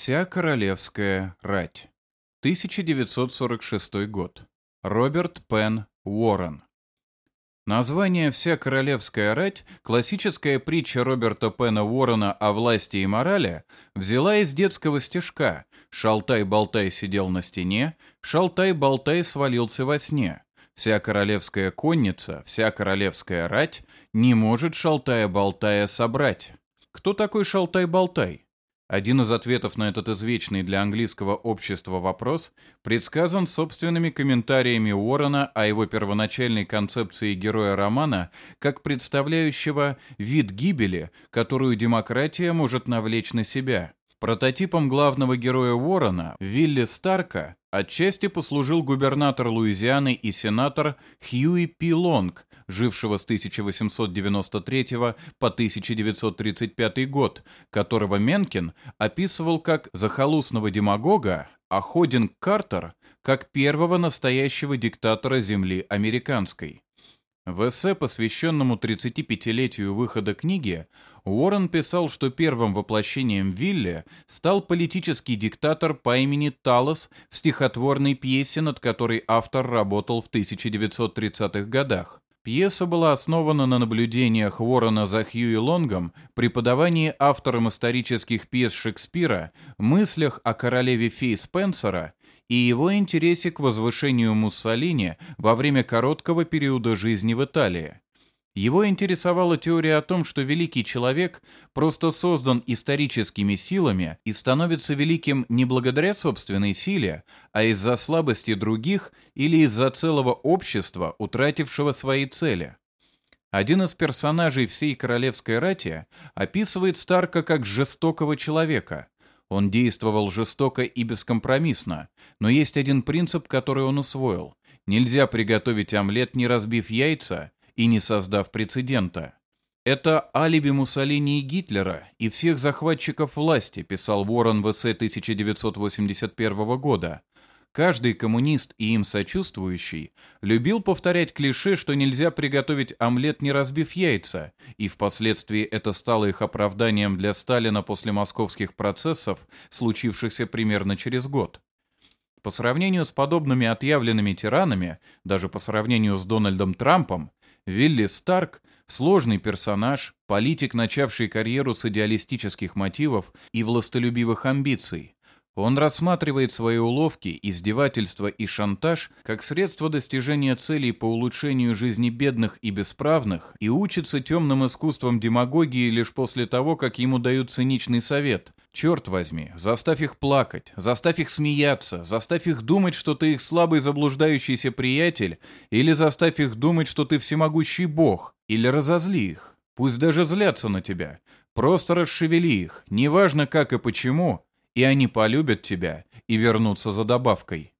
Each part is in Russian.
Вся королевская рать. 1946 год. Роберт Пен Уоррен. Название «Вся королевская рать» классическая притча Роберта Пена Уоррена о власти и морали взяла из детского стишка «Шалтай-болтай сидел на стене, шалтай-болтай свалился во сне». Вся королевская конница, вся королевская рать не может шалтая-болтая собрать. Кто такой шалтай-болтай? Один из ответов на этот извечный для английского общества вопрос предсказан собственными комментариями Уоррена о его первоначальной концепции героя романа как представляющего вид гибели, которую демократия может навлечь на себя. Прототипом главного героя Уоррена, Вилли Старка, отчасти послужил губернатор Луизианы и сенатор Хьюи Пи Лонг, жившего с 1893 по 1935 год, которого Менкин описывал как захолустного демагога, а Ходинг Картер – как первого настоящего диктатора земли американской. В эссе, посвященному 35-летию выхода книги, Уоррен писал, что первым воплощением Вилли стал политический диктатор по имени Талос в стихотворной пьесе, над которой автор работал в 1930-х годах. Пьеса была основана на наблюдениях Уоррена за Хьюи Лонгом, преподавании автором исторических пьес Шекспира, мыслях о королеве Фей Спенсера и его интересе к возвышению Муссолини во время короткого периода жизни в Италии. Его интересовала теория о том, что великий человек просто создан историческими силами и становится великим не благодаря собственной силе, а из-за слабости других или из-за целого общества, утратившего свои цели. Один из персонажей всей королевской рати описывает Старка как жестокого человека, он действовал жестоко и бескомпромиссно, но есть один принцип, который он усвоил. Нельзя приготовить омлет, не разбив яйца и не создав прецедента. Это алиби Муссолини и Гитлера и всех захватчиков власти, писал Уоррен в эссе 1981 года. Каждый коммунист и им сочувствующий любил повторять клише, что нельзя приготовить омлет, не разбив яйца, и впоследствии это стало их оправданием для Сталина после московских процессов, случившихся примерно через год. По сравнению с подобными отъявленными тиранами, даже по сравнению с Дональдом Трампом, Вилли Старк – сложный персонаж, политик, начавший карьеру с идеалистических мотивов и властолюбивых амбиций, он рассматривает свои уловки, издевательства и шантаж как средство достижения целей по улучшению жизни бедных и бесправных и учится темным искусствам демагогии лишь после того, как ему дают циничный совет. Черт возьми, заставь их плакать, заставь их смеяться, заставь их думать, что ты их слабый заблуждающийся приятель, или заставь их думать, что ты всемогущий бог, или разозли их. Пусть даже злятся на тебя. Просто расшевели их, неважно как и почему, и они полюбят тебя и вернутся за добавкой.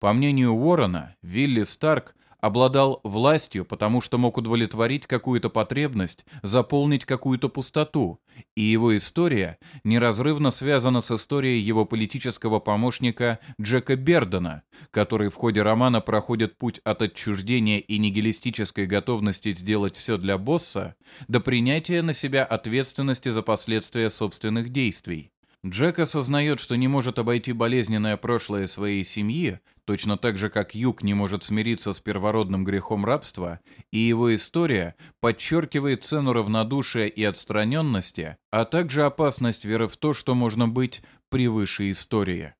По мнению Уоррена, Вилли Старк обладал властью, потому что мог удовлетворить какую-то потребность, заполнить какую-то пустоту, и его история неразрывно связана с историей его политического помощника Джека Бердена, который в ходе романа проходит путь от отчуждения и нигилистической готовности сделать все для босса до принятия на себя ответственности за последствия собственных действий. Джек осознает, что не может обойти болезненное прошлое своей семьи, точно так же, как Юг не может смириться с первородным грехом рабства, и его история подчеркивает цену равнодушия и отстраненности, а также опасность веры в то, что можно быть превыше истории.